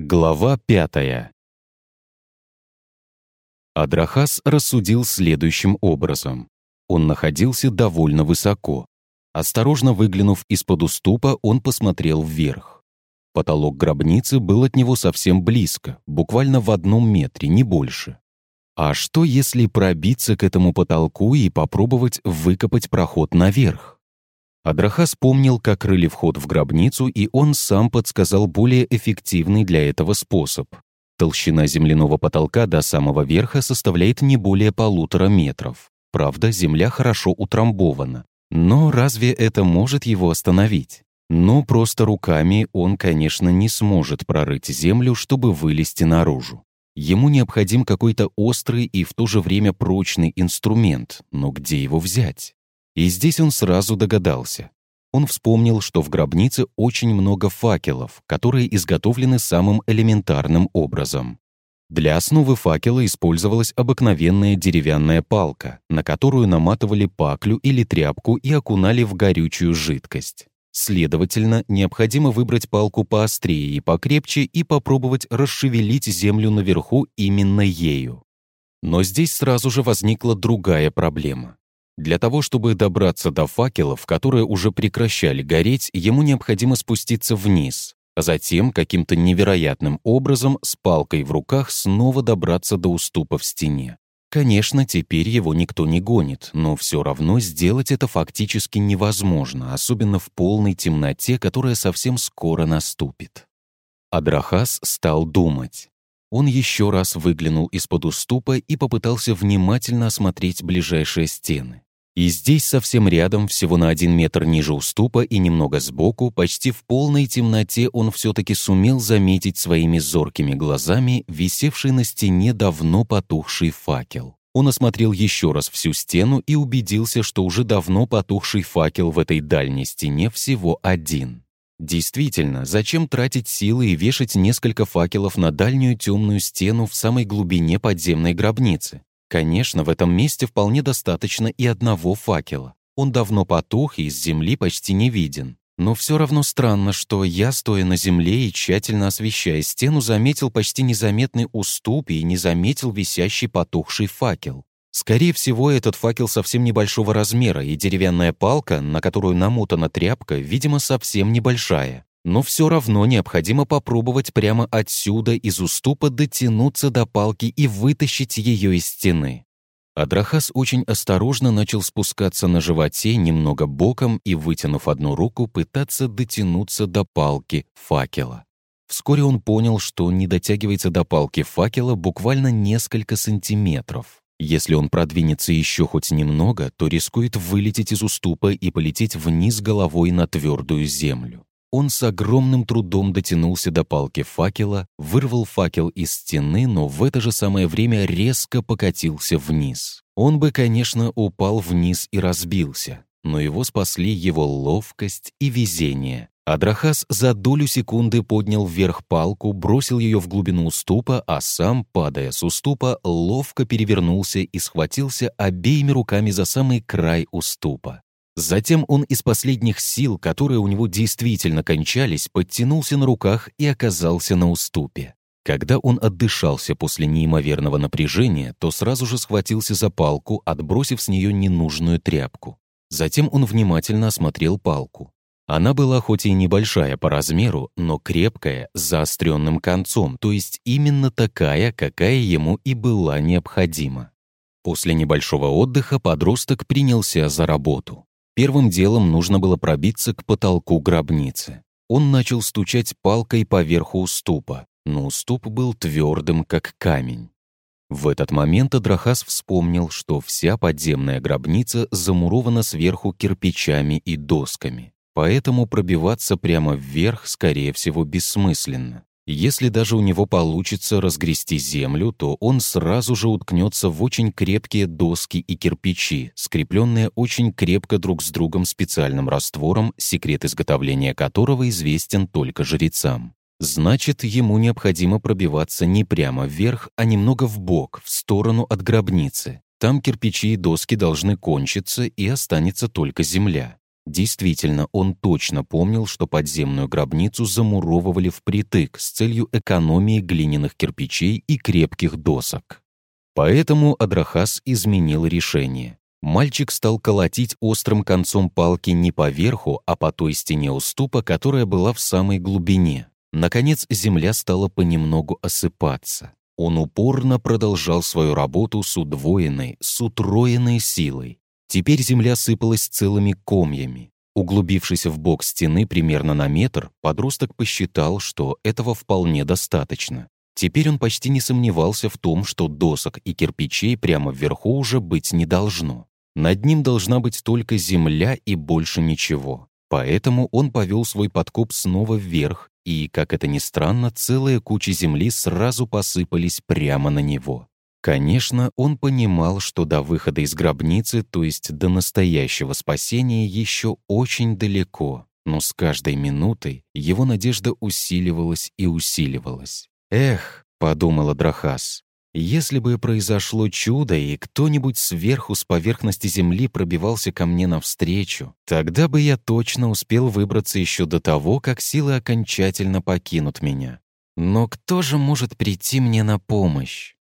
Глава пятая. Адрахас рассудил следующим образом. Он находился довольно высоко. Осторожно выглянув из-под уступа, он посмотрел вверх. Потолок гробницы был от него совсем близко, буквально в одном метре, не больше. А что, если пробиться к этому потолку и попробовать выкопать проход наверх? Адрахас помнил, как рыли вход в гробницу, и он сам подсказал более эффективный для этого способ. Толщина земляного потолка до самого верха составляет не более полутора метров. Правда, земля хорошо утрамбована. Но разве это может его остановить? Но просто руками он, конечно, не сможет прорыть землю, чтобы вылезти наружу. Ему необходим какой-то острый и в то же время прочный инструмент, но где его взять? И здесь он сразу догадался. Он вспомнил, что в гробнице очень много факелов, которые изготовлены самым элементарным образом. Для основы факела использовалась обыкновенная деревянная палка, на которую наматывали паклю или тряпку и окунали в горючую жидкость. Следовательно, необходимо выбрать палку поострее и покрепче и попробовать расшевелить землю наверху именно ею. Но здесь сразу же возникла другая проблема. Для того, чтобы добраться до факелов, которые уже прекращали гореть, ему необходимо спуститься вниз, а затем каким-то невероятным образом с палкой в руках снова добраться до уступа в стене. Конечно, теперь его никто не гонит, но все равно сделать это фактически невозможно, особенно в полной темноте, которая совсем скоро наступит. Адрахас стал думать. Он еще раз выглянул из-под уступа и попытался внимательно осмотреть ближайшие стены. И здесь совсем рядом, всего на один метр ниже уступа и немного сбоку, почти в полной темноте он все-таки сумел заметить своими зоркими глазами висевший на стене давно потухший факел. Он осмотрел еще раз всю стену и убедился, что уже давно потухший факел в этой дальней стене всего один. Действительно, зачем тратить силы и вешать несколько факелов на дальнюю темную стену в самой глубине подземной гробницы? Конечно, в этом месте вполне достаточно и одного факела. Он давно потух и из земли почти не виден. Но все равно странно, что я, стоя на земле и тщательно освещая стену, заметил почти незаметный уступ и не заметил висящий потухший факел. Скорее всего, этот факел совсем небольшого размера, и деревянная палка, на которую намотана тряпка, видимо, совсем небольшая но все равно необходимо попробовать прямо отсюда из уступа дотянуться до палки и вытащить ее из стены. Адрахас очень осторожно начал спускаться на животе немного боком и, вытянув одну руку, пытаться дотянуться до палки факела. Вскоре он понял, что не дотягивается до палки факела буквально несколько сантиметров. Если он продвинется еще хоть немного, то рискует вылететь из уступа и полететь вниз головой на твердую землю. Он с огромным трудом дотянулся до палки факела, вырвал факел из стены, но в это же самое время резко покатился вниз. Он бы, конечно, упал вниз и разбился, но его спасли его ловкость и везение. Адрахас за долю секунды поднял вверх палку, бросил ее в глубину уступа, а сам, падая с уступа, ловко перевернулся и схватился обеими руками за самый край уступа. Затем он из последних сил, которые у него действительно кончались, подтянулся на руках и оказался на уступе. Когда он отдышался после неимоверного напряжения, то сразу же схватился за палку, отбросив с нее ненужную тряпку. Затем он внимательно осмотрел палку. Она была хоть и небольшая по размеру, но крепкая, с заостренным концом, то есть именно такая, какая ему и была необходима. После небольшого отдыха подросток принялся за работу. Первым делом нужно было пробиться к потолку гробницы. Он начал стучать палкой по верху уступа, но уступ был твердым, как камень. В этот момент Адрахас вспомнил, что вся подземная гробница замурована сверху кирпичами и досками, поэтому пробиваться прямо вверх, скорее всего, бессмысленно. Если даже у него получится разгрести землю, то он сразу же уткнется в очень крепкие доски и кирпичи, скрепленные очень крепко друг с другом специальным раствором, секрет изготовления которого известен только жрецам. Значит, ему необходимо пробиваться не прямо вверх, а немного вбок, в сторону от гробницы. Там кирпичи и доски должны кончиться, и останется только земля. Действительно, он точно помнил, что подземную гробницу замуровывали впритык с целью экономии глиняных кирпичей и крепких досок. Поэтому Адрахас изменил решение. Мальчик стал колотить острым концом палки не по верху, а по той стене уступа, которая была в самой глубине. Наконец земля стала понемногу осыпаться. Он упорно продолжал свою работу с удвоенной, с утроенной силой. Теперь земля сыпалась целыми комьями. Углубившись в бок стены примерно на метр, подросток посчитал, что этого вполне достаточно. Теперь он почти не сомневался в том, что досок и кирпичей прямо вверху уже быть не должно. Над ним должна быть только земля и больше ничего. Поэтому он повел свой подкоп снова вверх, и, как это ни странно, целая куча земли сразу посыпались прямо на него. Конечно, он понимал, что до выхода из гробницы, то есть до настоящего спасения, еще очень далеко, но с каждой минутой его надежда усиливалась и усиливалась. «Эх», — подумала Драхас, «если бы произошло чудо, и кто-нибудь сверху с поверхности земли пробивался ко мне навстречу, тогда бы я точно успел выбраться еще до того, как силы окончательно покинут меня. Но кто же может прийти мне на помощь?»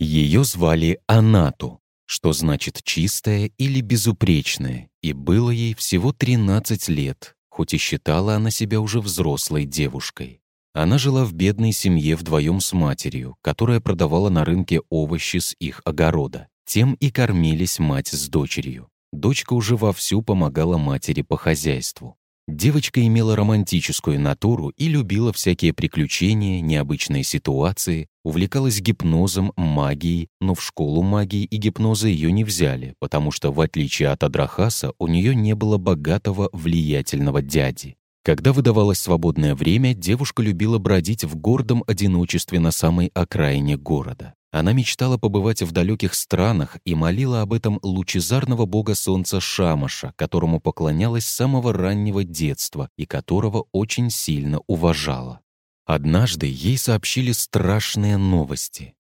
Ее звали Анату, что значит «чистая» или «безупречная», и было ей всего 13 лет, хоть и считала она себя уже взрослой девушкой. Она жила в бедной семье вдвоем с матерью, которая продавала на рынке овощи с их огорода. Тем и кормились мать с дочерью. Дочка уже вовсю помогала матери по хозяйству. Девочка имела романтическую натуру и любила всякие приключения, необычные ситуации, увлекалась гипнозом, магией, но в школу магии и гипноза ее не взяли, потому что, в отличие от Адрахаса, у нее не было богатого, влиятельного дяди. Когда выдавалось свободное время, девушка любила бродить в гордом одиночестве на самой окраине города. Она мечтала побывать в далеких странах и молила об этом лучезарного бога солнца Шамаша, которому поклонялась с самого раннего детства и которого очень сильно уважала. Однажды ей сообщили страшные новости.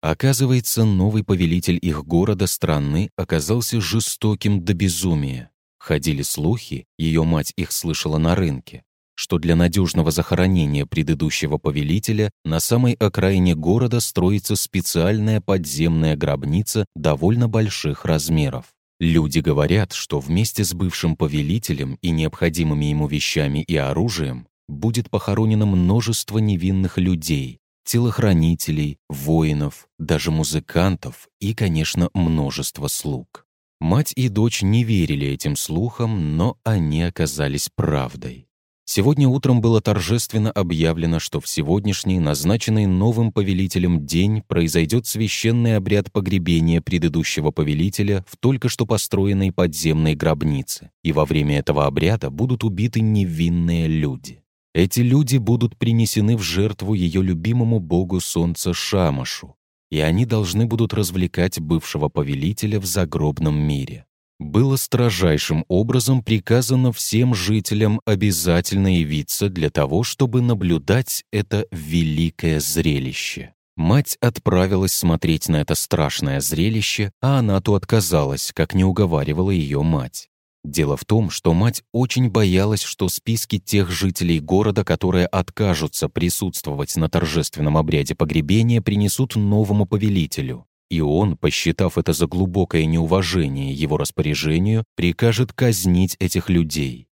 Оказывается, новый повелитель их города страны оказался жестоким до безумия. Ходили слухи, ее мать их слышала на рынке, что для надежного захоронения предыдущего повелителя на самой окраине города строится специальная подземная гробница довольно больших размеров. Люди говорят, что вместе с бывшим повелителем и необходимыми ему вещами и оружием будет похоронено множество невинных людей, телохранителей, воинов, даже музыкантов и, конечно, множество слуг. Мать и дочь не верили этим слухам, но они оказались правдой. Сегодня утром было торжественно объявлено, что в сегодняшний, назначенный новым повелителем день, произойдет священный обряд погребения предыдущего повелителя в только что построенной подземной гробнице, и во время этого обряда будут убиты невинные люди. Эти люди будут принесены в жертву ее любимому богу солнца Шамашу, и они должны будут развлекать бывшего повелителя в загробном мире было строжайшим образом приказано всем жителям обязательно явиться для того, чтобы наблюдать это великое зрелище. Мать отправилась смотреть на это страшное зрелище, а Анату отказалась, как не уговаривала ее мать. Дело в том, что мать очень боялась, что списки тех жителей города, которые откажутся присутствовать на торжественном обряде погребения, принесут новому повелителю и он, посчитав это за глубокое неуважение его распоряжению, прикажет казнить этих людей.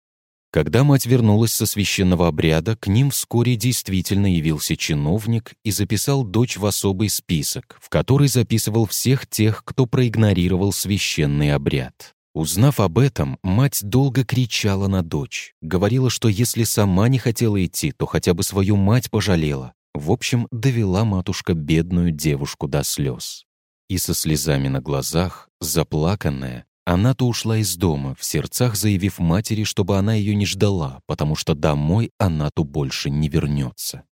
Когда мать вернулась со священного обряда, к ним вскоре действительно явился чиновник и записал дочь в особый список, в который записывал всех тех, кто проигнорировал священный обряд. Узнав об этом, мать долго кричала на дочь, говорила, что если сама не хотела идти, то хотя бы свою мать пожалела. В общем, довела матушка бедную девушку до слез. И со слезами на глазах, заплаканная, она-то ушла из дома, в сердцах заявив матери, чтобы она ее не ждала, потому что домой она-то больше не вернется.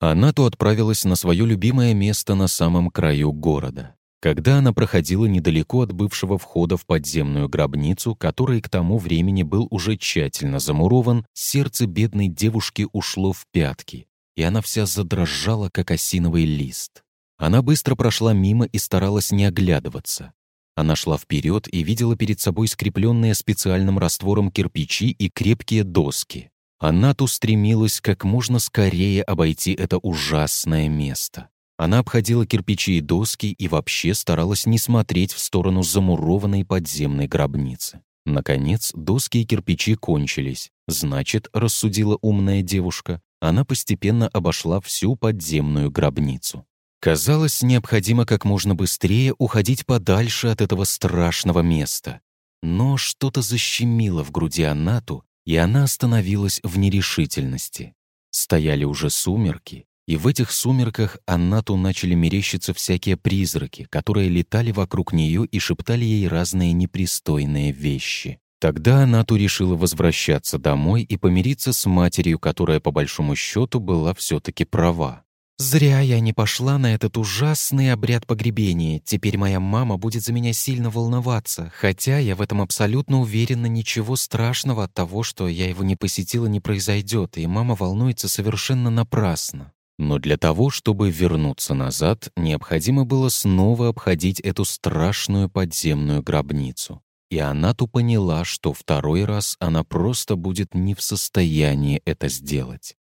Она-то отправилась на свое любимое место на самом краю города. Когда она проходила недалеко от бывшего входа в подземную гробницу, который к тому времени был уже тщательно замурован, сердце бедной девушки ушло в пятки, и она вся задрожала, как осиновый лист. Она быстро прошла мимо и старалась не оглядываться. Она шла вперед и видела перед собой скрепленные специальным раствором кирпичи и крепкие доски. Анат устремилась как можно скорее обойти это ужасное место. Она обходила кирпичи и доски и вообще старалась не смотреть в сторону замурованной подземной гробницы. Наконец, доски и кирпичи кончились. Значит, рассудила умная девушка, она постепенно обошла всю подземную гробницу. Казалось, необходимо как можно быстрее уходить подальше от этого страшного места. Но что-то защемило в груди Анату, и она остановилась в нерешительности. Стояли уже сумерки, и в этих сумерках Аннату начали мерещиться всякие призраки, которые летали вокруг нее и шептали ей разные непристойные вещи. Тогда Анату решила возвращаться домой и помириться с матерью, которая, по большому счету, была все-таки права. Зря я не пошла на этот ужасный обряд погребения. Теперь моя мама будет за меня сильно волноваться, хотя я в этом абсолютно уверена, ничего страшного от того, что я его не посетила, не произойдет, и мама волнуется совершенно напрасно. Но для того, чтобы вернуться назад, необходимо было снова обходить эту страшную подземную гробницу. И она-то поняла, что второй раз она просто будет не в состоянии это сделать.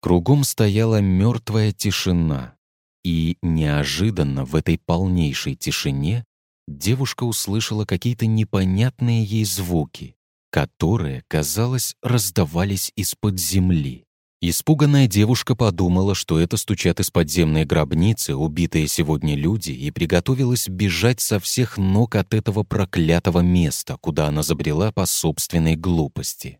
Кругом стояла мертвая тишина, и неожиданно в этой полнейшей тишине девушка услышала какие-то непонятные ей звуки, которые, казалось, раздавались из-под земли. Испуганная девушка подумала, что это стучат из подземной гробницы убитые сегодня люди, и приготовилась бежать со всех ног от этого проклятого места, куда она забрела по собственной глупости.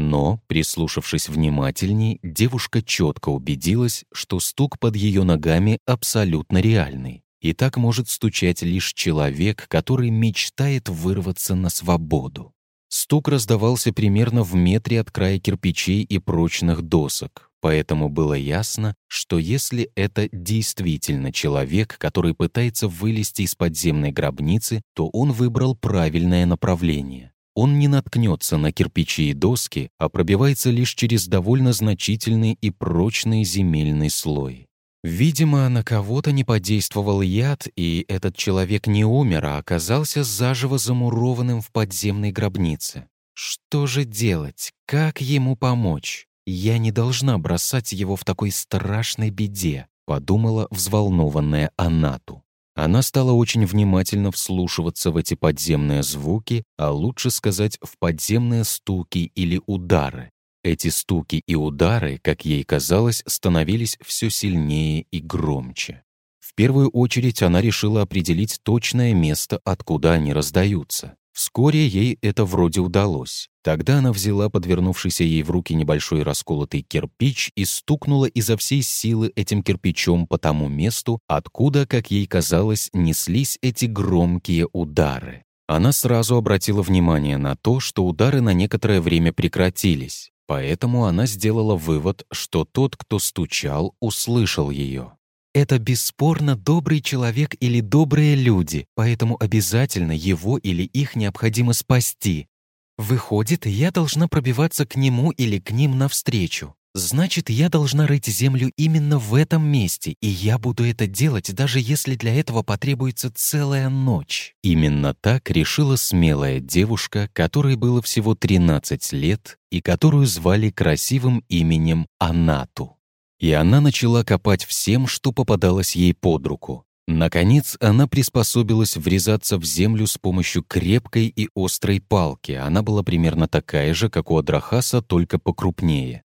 Но, прислушавшись внимательней, девушка четко убедилась, что стук под ее ногами абсолютно реальный. И так может стучать лишь человек, который мечтает вырваться на свободу. Стук раздавался примерно в метре от края кирпичей и прочных досок, поэтому было ясно, что если это действительно человек, который пытается вылезти из подземной гробницы, то он выбрал правильное направление он не наткнется на кирпичи и доски, а пробивается лишь через довольно значительный и прочный земельный слой. Видимо, на кого-то не подействовал яд, и этот человек не умер, а оказался заживо замурованным в подземной гробнице. Что же делать? Как ему помочь? Я не должна бросать его в такой страшной беде, подумала взволнованная Анату. Она стала очень внимательно вслушиваться в эти подземные звуки, а лучше сказать, в подземные стуки или удары. Эти стуки и удары, как ей казалось, становились все сильнее и громче. В первую очередь она решила определить точное место, откуда они раздаются. Вскоре ей это вроде удалось. Тогда она взяла подвернувшийся ей в руки небольшой расколотый кирпич и стукнула изо всей силы этим кирпичом по тому месту, откуда, как ей казалось, неслись эти громкие удары. Она сразу обратила внимание на то, что удары на некоторое время прекратились, поэтому она сделала вывод, что тот, кто стучал, услышал ее. Это бесспорно добрый человек или добрые люди, поэтому обязательно его или их необходимо спасти. Выходит, я должна пробиваться к нему или к ним навстречу. Значит, я должна рыть землю именно в этом месте, и я буду это делать, даже если для этого потребуется целая ночь. Именно так решила смелая девушка, которой было всего 13 лет и которую звали красивым именем Анату и она начала копать всем, что попадалось ей под руку. Наконец, она приспособилась врезаться в землю с помощью крепкой и острой палки. Она была примерно такая же, как у Адрахаса, только покрупнее.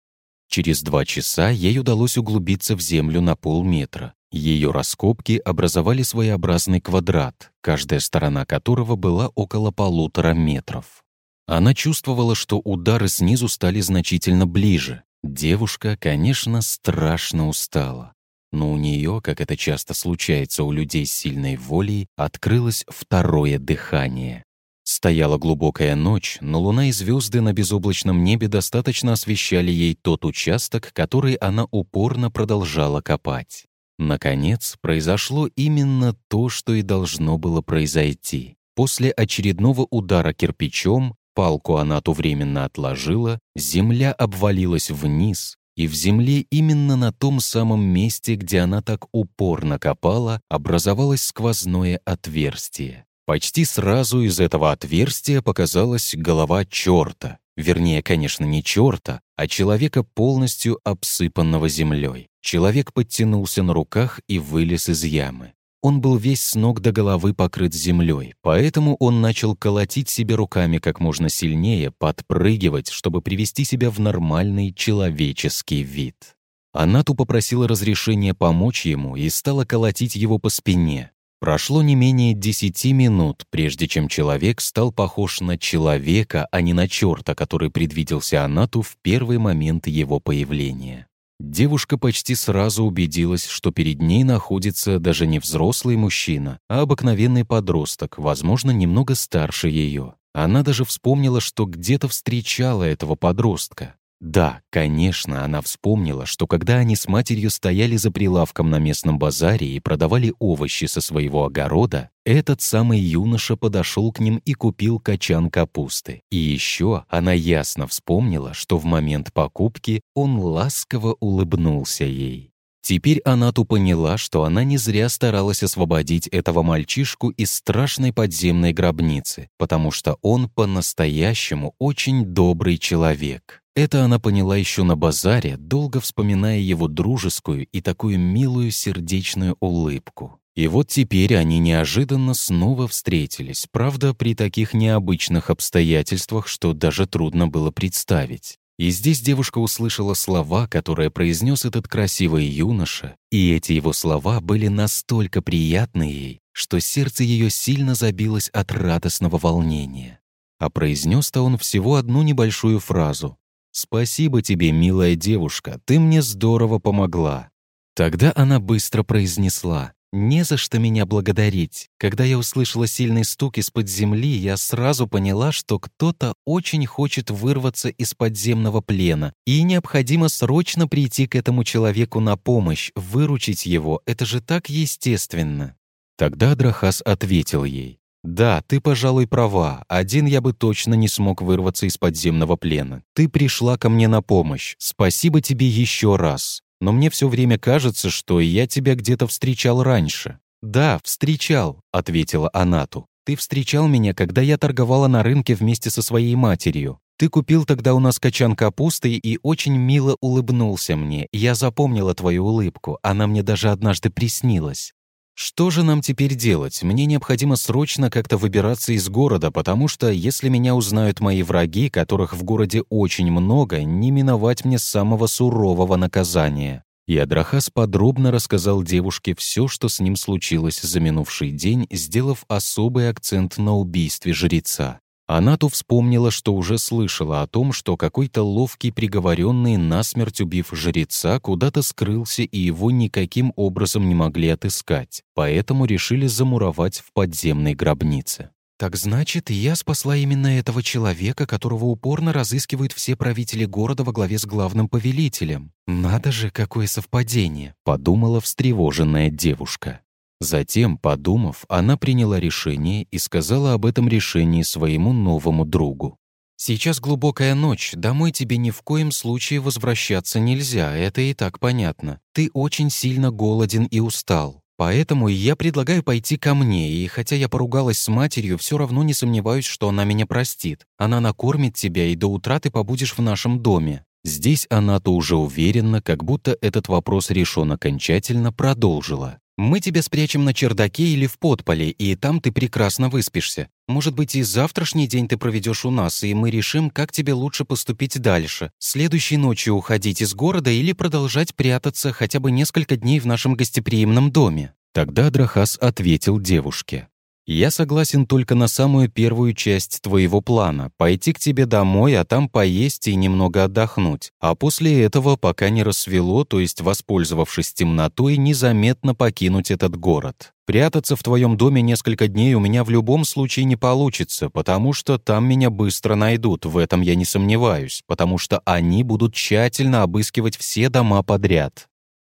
Через два часа ей удалось углубиться в землю на полметра. Ее раскопки образовали своеобразный квадрат, каждая сторона которого была около полутора метров. Она чувствовала, что удары снизу стали значительно ближе. Девушка, конечно, страшно устала, но у нее, как это часто случается у людей с сильной волей, открылось второе дыхание. Стояла глубокая ночь, но луна и звезды на безоблачном небе достаточно освещали ей тот участок, который она упорно продолжала копать. Наконец, произошло именно то, что и должно было произойти. После очередного удара кирпичом Палку она то временно отложила, земля обвалилась вниз, и в земле именно на том самом месте, где она так упорно копала, образовалось сквозное отверстие. Почти сразу из этого отверстия показалась голова черта. Вернее, конечно, не черта, а человека, полностью обсыпанного землей. Человек подтянулся на руках и вылез из ямы. Он был весь с ног до головы покрыт землей, поэтому он начал колотить себе руками как можно сильнее, подпрыгивать, чтобы привести себя в нормальный человеческий вид. Анату попросила разрешения помочь ему и стала колотить его по спине. Прошло не менее десяти минут, прежде чем человек стал похож на человека, а не на черта, который предвиделся Анату в первый момент его появления. Девушка почти сразу убедилась, что перед ней находится даже не взрослый мужчина, а обыкновенный подросток, возможно, немного старше ее. Она даже вспомнила, что где-то встречала этого подростка. Да, конечно, она вспомнила, что когда они с матерью стояли за прилавком на местном базаре и продавали овощи со своего огорода, этот самый юноша подошел к ним и купил качан капусты. И еще она ясно вспомнила, что в момент покупки он ласково улыбнулся ей. Теперь Анату поняла, что она не зря старалась освободить этого мальчишку из страшной подземной гробницы, потому что он по-настоящему очень добрый человек. Это она поняла еще на базаре, долго вспоминая его дружескую и такую милую сердечную улыбку. И вот теперь они неожиданно снова встретились, правда, при таких необычных обстоятельствах, что даже трудно было представить. И здесь девушка услышала слова, которые произнес этот красивый юноша, и эти его слова были настолько приятны ей, что сердце ее сильно забилось от радостного волнения. А произнес-то он всего одну небольшую фразу «Спасибо тебе, милая девушка, ты мне здорово помогла». Тогда она быстро произнесла «Не за что меня благодарить. Когда я услышала сильный стук из-под земли, я сразу поняла, что кто-то очень хочет вырваться из подземного плена, и необходимо срочно прийти к этому человеку на помощь, выручить его. Это же так естественно». Тогда Адрахас ответил ей «Да, ты, пожалуй, права. Один я бы точно не смог вырваться из подземного плена. Ты пришла ко мне на помощь. Спасибо тебе еще раз. Но мне все время кажется, что я тебя где-то встречал раньше». «Да, встречал», — ответила Анату. «Ты встречал меня, когда я торговала на рынке вместе со своей матерью. Ты купил тогда у нас качан капусты и очень мило улыбнулся мне. Я запомнила твою улыбку, она мне даже однажды приснилась. Что же нам теперь делать? Мне необходимо срочно как-то выбираться из города, потому что если меня узнают мои враги, которых в городе очень много, не миновать мне самого сурового наказания. И Адрахас подробно рассказал девушке все, что с ним случилось за минувший день, сделав особый акцент на убийстве жреца. Она-то вспомнила, что уже слышала о том, что какой-то ловкий приговоренный, насмерть убив жреца, куда-то скрылся и его никаким образом не могли отыскать, поэтому решили замуровать в подземной гробнице. «Так значит, я спасла именно этого человека, которого упорно разыскивают все правители города во главе с главным повелителем. Надо же, какое совпадение!» — подумала встревоженная девушка. Затем, подумав, она приняла решение и сказала об этом решении своему новому другу. «Сейчас глубокая ночь, домой тебе ни в коем случае возвращаться нельзя, это и так понятно. Ты очень сильно голоден и устал. Поэтому я предлагаю пойти ко мне, и хотя я поругалась с матерью, все равно не сомневаюсь, что она меня простит. Она накормит тебя, и до утра ты побудешь в нашем доме». Здесь она-то уже уверенно, как будто этот вопрос решен окончательно, продолжила. Мы тебя спрячем на чердаке или в подполе, и там ты прекрасно выспишься. Может быть, и завтрашний день ты проведешь у нас, и мы решим, как тебе лучше поступить дальше. Следующей ночью уходить из города или продолжать прятаться хотя бы несколько дней в нашем гостеприимном доме». Тогда Драхас ответил девушке. Я согласен только на самую первую часть твоего плана — пойти к тебе домой, а там поесть и немного отдохнуть. А после этого, пока не рассвело, то есть воспользовавшись темнотой, незаметно покинуть этот город. Прятаться в твоем доме несколько дней у меня в любом случае не получится, потому что там меня быстро найдут, в этом я не сомневаюсь, потому что они будут тщательно обыскивать все дома подряд».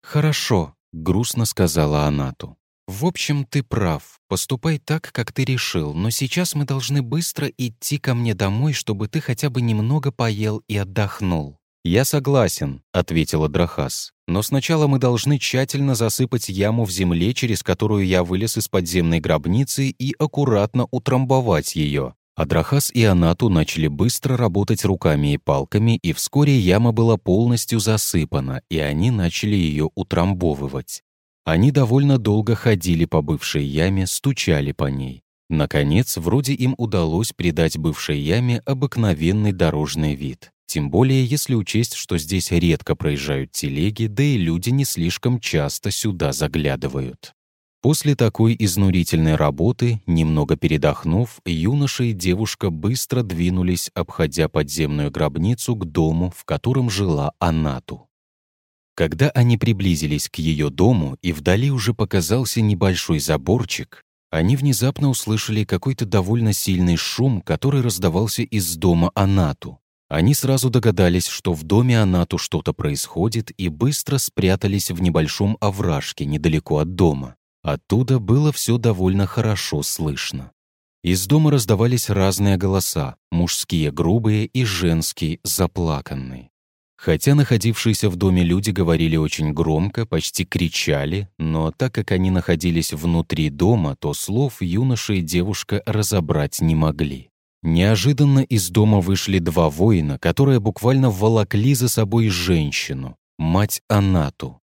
«Хорошо», — грустно сказала Анату. «В общем, ты прав. Поступай так, как ты решил, но сейчас мы должны быстро идти ко мне домой, чтобы ты хотя бы немного поел и отдохнул». «Я согласен», — ответила Драхас. «Но сначала мы должны тщательно засыпать яму в земле, через которую я вылез из подземной гробницы, и аккуратно утрамбовать ее». Адрахас и Анату начали быстро работать руками и палками, и вскоре яма была полностью засыпана, и они начали ее утрамбовывать. Они довольно долго ходили по бывшей яме, стучали по ней. Наконец, вроде им удалось придать бывшей яме обыкновенный дорожный вид. Тем более, если учесть, что здесь редко проезжают телеги, да и люди не слишком часто сюда заглядывают. После такой изнурительной работы, немного передохнув, юноша и девушка быстро двинулись, обходя подземную гробницу к дому, в котором жила Анату. Когда они приблизились к ее дому и вдали уже показался небольшой заборчик, они внезапно услышали какой-то довольно сильный шум, который раздавался из дома Анату. Они сразу догадались, что в доме Анату что-то происходит, и быстро спрятались в небольшом овражке недалеко от дома. Оттуда было все довольно хорошо слышно. Из дома раздавались разные голоса, мужские грубые и женские заплаканные. Хотя находившиеся в доме люди говорили очень громко, почти кричали, но так как они находились внутри дома, то слов юноша и девушка разобрать не могли. Неожиданно из дома вышли два воина, которые буквально волокли за собой женщину, мать Анату.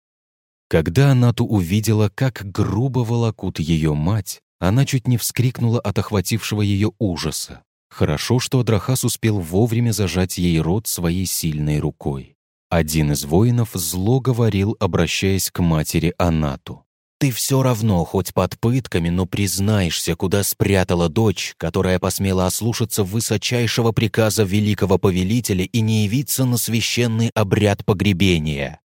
Когда Анату увидела, как грубо волокут ее мать, она чуть не вскрикнула от охватившего ее ужаса. Хорошо, что Адрахас успел вовремя зажать ей рот своей сильной рукой. Один из воинов зло говорил, обращаясь к матери Анату. Ты все равно, хоть под пытками, но признаешься, куда спрятала дочь, которая посмела ослушаться высочайшего приказа великого повелителя и не явиться на священный обряд погребения.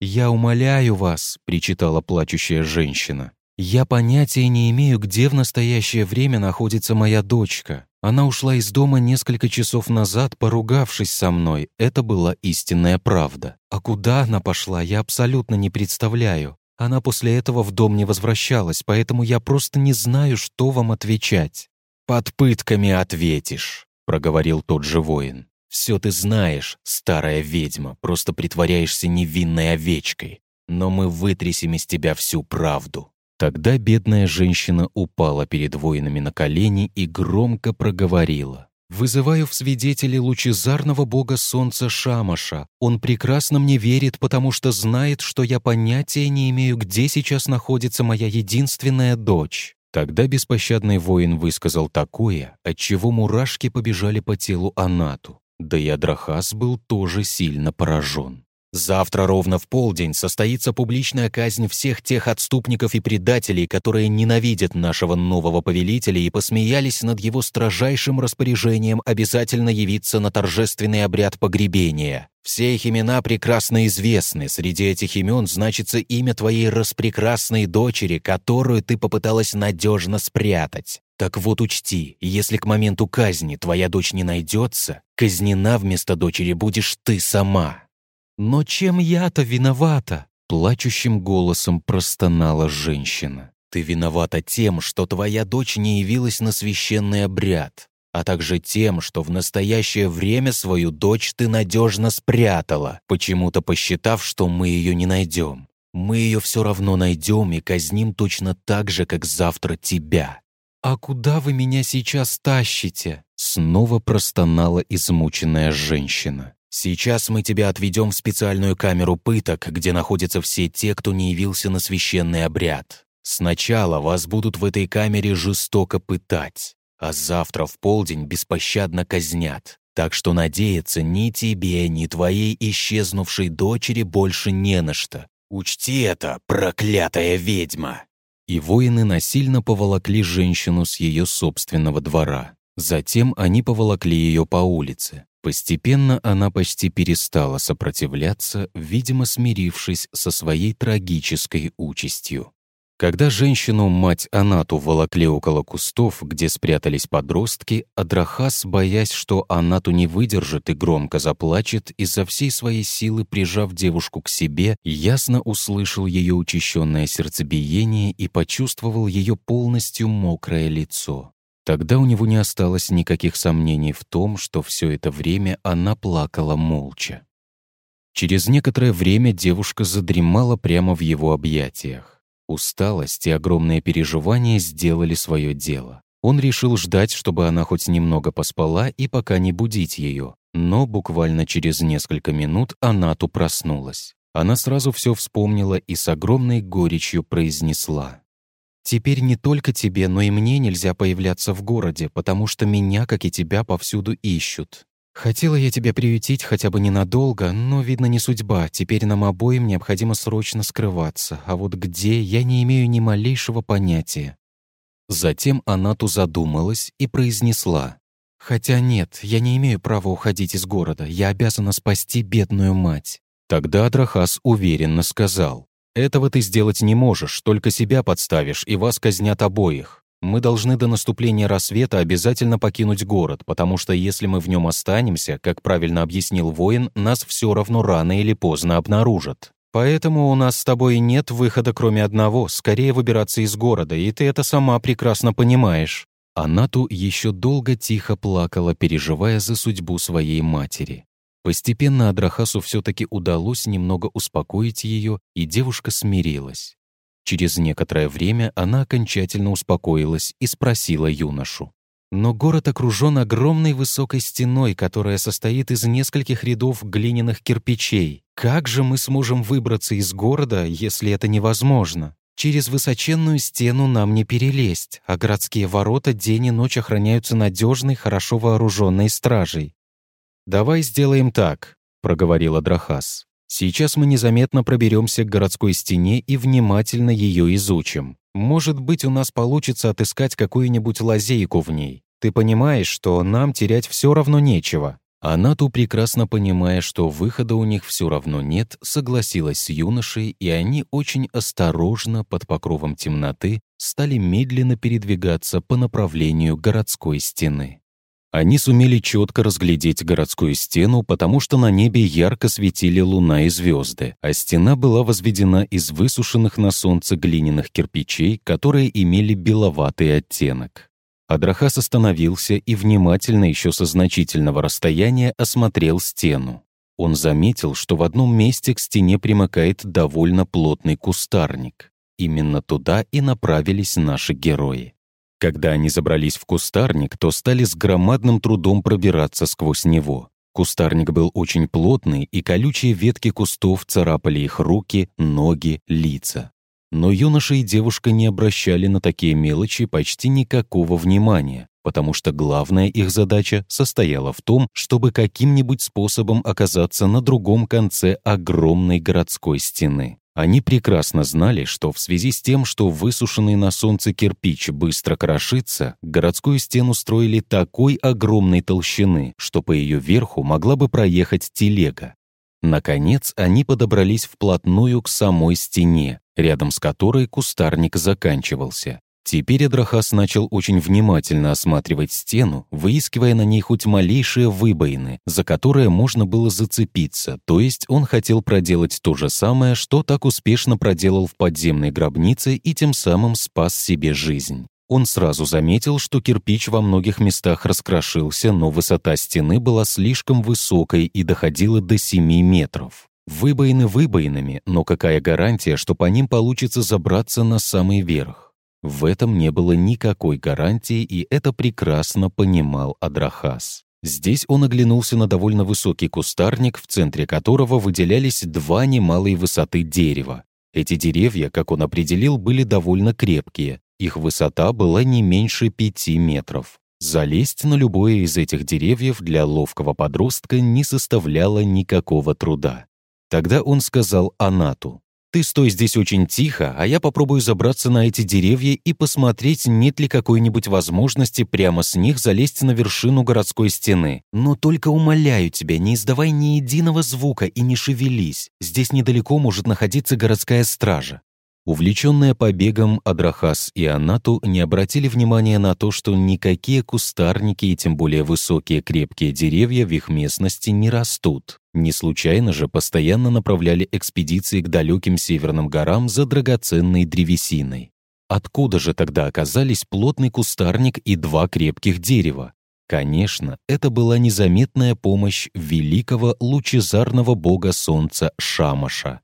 «Я умоляю вас», — причитала плачущая женщина. «Я понятия не имею, где в настоящее время находится моя дочка. Она ушла из дома несколько часов назад, поругавшись со мной. Это была истинная правда. А куда она пошла, я абсолютно не представляю. Она после этого в дом не возвращалась, поэтому я просто не знаю, что вам отвечать». «Под пытками ответишь», — проговорил тот же воин. «Все ты знаешь, старая ведьма, просто притворяешься невинной овечкой. Но мы вытрясем из тебя всю правду». Тогда бедная женщина упала перед воинами на колени и громко проговорила. Вызываю в свидетели лучезарного бога солнца Шамаша. Он прекрасно мне верит, потому что знает, что я понятия не имею, где сейчас находится моя единственная дочь». Тогда беспощадный воин высказал такое, от чего мурашки побежали по телу Анату. Да и Адрахас был тоже сильно поражен. Завтра ровно в полдень состоится публичная казнь всех тех отступников и предателей, которые ненавидят нашего нового повелителя и посмеялись над его строжайшим распоряжением обязательно явиться на торжественный обряд погребения. Все их имена прекрасно известны. Среди этих имен значится имя твоей распрекрасной дочери, которую ты попыталась надежно спрятать. Так вот учти, если к моменту казни твоя дочь не найдется, казнена вместо дочери будешь ты сама. «Но чем я-то виновата?» — плачущим голосом простонала женщина. «Ты виновата тем, что твоя дочь не явилась на священный обряд, а также тем, что в настоящее время свою дочь ты надежно спрятала, почему-то посчитав, что мы ее не найдем. Мы ее все равно найдем и казним точно так же, как завтра тебя». «А куда вы меня сейчас тащите?» Снова простонала измученная женщина. Сейчас мы тебя отведем в специальную камеру пыток, где находятся все те, кто не явился на священный обряд. Сначала вас будут в этой камере жестоко пытать, а завтра в полдень беспощадно казнят. Так что надеяться ни тебе, ни твоей исчезнувшей дочери больше не на что. Учти это, проклятая ведьма!» И воины насильно поволокли женщину с ее собственного двора. Затем они поволокли ее по улице. Постепенно она почти перестала сопротивляться, видимо, смирившись со своей трагической участью. Когда женщину, мать Анату, волокли около кустов, где спрятались подростки, Адрахас, боясь, что Анату не выдержит и громко заплачет, изо всей своей силы прижав девушку к себе, ясно услышал ее учащенное сердцебиение и почувствовал ее полностью мокрое лицо. Тогда у него не осталось никаких сомнений в том, что все это время она плакала молча. Через некоторое время девушка задремала прямо в его объятиях. Усталость и огромные переживания сделали свое дело. Он решил ждать, чтобы она хоть немного поспала и пока не будить ее. Но буквально через несколько минут Анату проснулась. Она сразу все вспомнила и с огромной горечью произнесла. «Теперь не только тебе, но и мне нельзя появляться в городе, потому что меня, как и тебя, повсюду ищут. Хотела я тебя приютить хотя бы ненадолго, но, видно, не судьба. Теперь нам обоим необходимо срочно скрываться, а вот где, я не имею ни малейшего понятия». Затем Анату задумалась и произнесла. «Хотя нет, я не имею права уходить из города. Я обязана спасти бедную мать». Тогда Адрахас уверенно сказал. «Этого ты сделать не можешь, только себя подставишь, и вас казнят обоих. Мы должны до наступления рассвета обязательно покинуть город, потому что если мы в нем останемся, как правильно объяснил воин, нас все равно рано или поздно обнаружат. Поэтому у нас с тобой нет выхода, кроме одного — скорее выбираться из города, и ты это сама прекрасно понимаешь». Анату еще долго тихо плакала, переживая за судьбу своей матери. Постепенно Адрахасу все-таки удалось немного успокоить ее, и девушка смирилась. Через некоторое время она окончательно успокоилась и спросила юношу. «Но город окружен огромной высокой стеной, которая состоит из нескольких рядов глиняных кирпичей. Как же мы сможем выбраться из города, если это невозможно? Через высоченную стену нам не перелезть, а городские ворота день и ночь охраняются надежной, хорошо вооруженной стражей. «Давай сделаем так», — проговорила Драхас. Сейчас мы незаметно проберемся к городской стене и внимательно ее изучим. Может быть, у нас получится отыскать какую-нибудь лазейку в ней. Ты понимаешь, что нам терять все равно нечего». Она ту прекрасно понимая, что выхода у них все равно нет, согласилась с юношей, и они очень осторожно, под покровом темноты, стали медленно передвигаться по направлению городской стены. Они сумели четко разглядеть городскую стену, потому что на небе ярко светили луна и звезды, а стена была возведена из высушенных на солнце глиняных кирпичей, которые имели беловатый оттенок. Адрахас остановился и внимательно еще со значительного расстояния осмотрел стену. Он заметил, что в одном месте к стене примыкает довольно плотный кустарник. Именно туда и направились наши герои. Когда они забрались в кустарник, то стали с громадным трудом пробираться сквозь него. Кустарник был очень плотный, и колючие ветки кустов царапали их руки, ноги, лица. Но юноша и девушка не обращали на такие мелочи почти никакого внимания, потому что главная их задача состояла в том, чтобы каким-нибудь способом оказаться на другом конце огромной городской стены. Они прекрасно знали, что в связи с тем, что высушенный на солнце кирпич быстро крошится, городскую стену строили такой огромной толщины, что по ее верху могла бы проехать телега. Наконец, они подобрались вплотную к самой стене, рядом с которой кустарник заканчивался. Теперь Адрахас начал очень внимательно осматривать стену, выискивая на ней хоть малейшие выбоины, за которые можно было зацепиться, то есть он хотел проделать то же самое, что так успешно проделал в подземной гробнице и тем самым спас себе жизнь. Он сразу заметил, что кирпич во многих местах раскрошился, но высота стены была слишком высокой и доходила до 7 метров. Выбоины выбоинами, но какая гарантия, что по ним получится забраться на самый верх? В этом не было никакой гарантии, и это прекрасно понимал Адрахас. Здесь он оглянулся на довольно высокий кустарник, в центре которого выделялись два немалой высоты дерева. Эти деревья, как он определил, были довольно крепкие. Их высота была не меньше пяти метров. Залезть на любое из этих деревьев для ловкого подростка не составляло никакого труда. Тогда он сказал Анату, ты стой здесь очень тихо, а я попробую забраться на эти деревья и посмотреть, нет ли какой-нибудь возможности прямо с них залезть на вершину городской стены. Но только умоляю тебя, не издавай ни единого звука и не шевелись. Здесь недалеко может находиться городская стража. Увлеченные побегом, Адрахас и Анату не обратили внимания на то, что никакие кустарники и тем более высокие крепкие деревья в их местности не растут. Не случайно же постоянно направляли экспедиции к далеким северным горам за драгоценной древесиной. Откуда же тогда оказались плотный кустарник и два крепких дерева? Конечно, это была незаметная помощь великого лучезарного бога солнца Шамаша.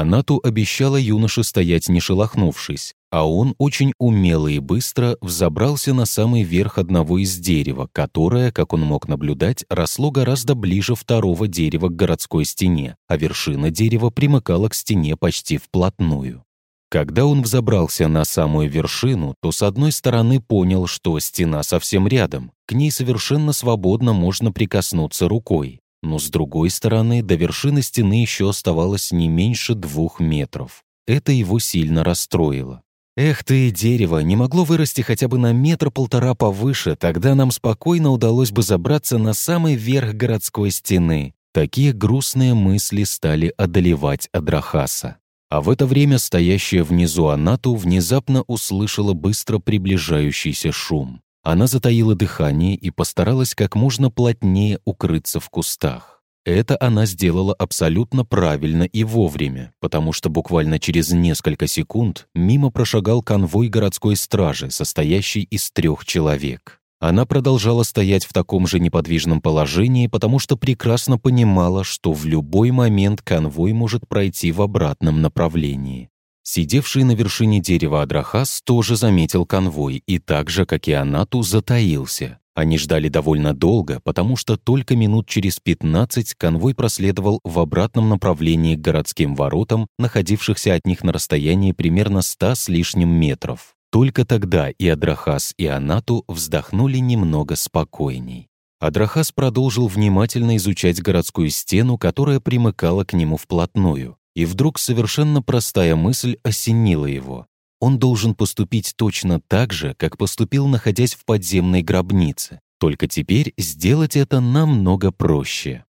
Анату обещала юноше стоять не шелохнувшись, а он очень умело и быстро взобрался на самый верх одного из дерева, которое, как он мог наблюдать, росло гораздо ближе второго дерева к городской стене, а вершина дерева примыкала к стене почти вплотную. Когда он взобрался на самую вершину, то с одной стороны понял, что стена совсем рядом, к ней совершенно свободно можно прикоснуться рукой, но с другой стороны до вершины стены еще оставалось не меньше двух метров. Это его сильно расстроило. Эх ты, дерево, не могло вырасти хотя бы на метр-полтора повыше, тогда нам спокойно удалось бы забраться на самый верх городской стены. Такие грустные мысли стали одолевать Адрахаса. А в это время стоящая внизу Анату внезапно услышала быстро приближающийся шум. Она затаила дыхание и постаралась как можно плотнее укрыться в кустах. Это она сделала абсолютно правильно и вовремя, потому что буквально через несколько секунд мимо прошагал конвой городской стражи, состоящий из трех человек. Она продолжала стоять в таком же неподвижном положении, потому что прекрасно понимала, что в любой момент конвой может пройти в обратном направлении. Сидевший на вершине дерева Адрахас тоже заметил конвой и так же, как и Анату, затаился. Они ждали довольно долго, потому что только минут через 15 конвой проследовал в обратном направлении к городским воротам, находившихся от них на расстоянии примерно 100 с лишним метров. Только тогда и Адрахас, и Анату вздохнули немного спокойней. Адрахас продолжил внимательно изучать городскую стену, которая примыкала к нему вплотную. И вдруг совершенно простая мысль осенила его. Он должен поступить точно так же, как поступил, находясь в подземной гробнице. Только теперь сделать это намного проще.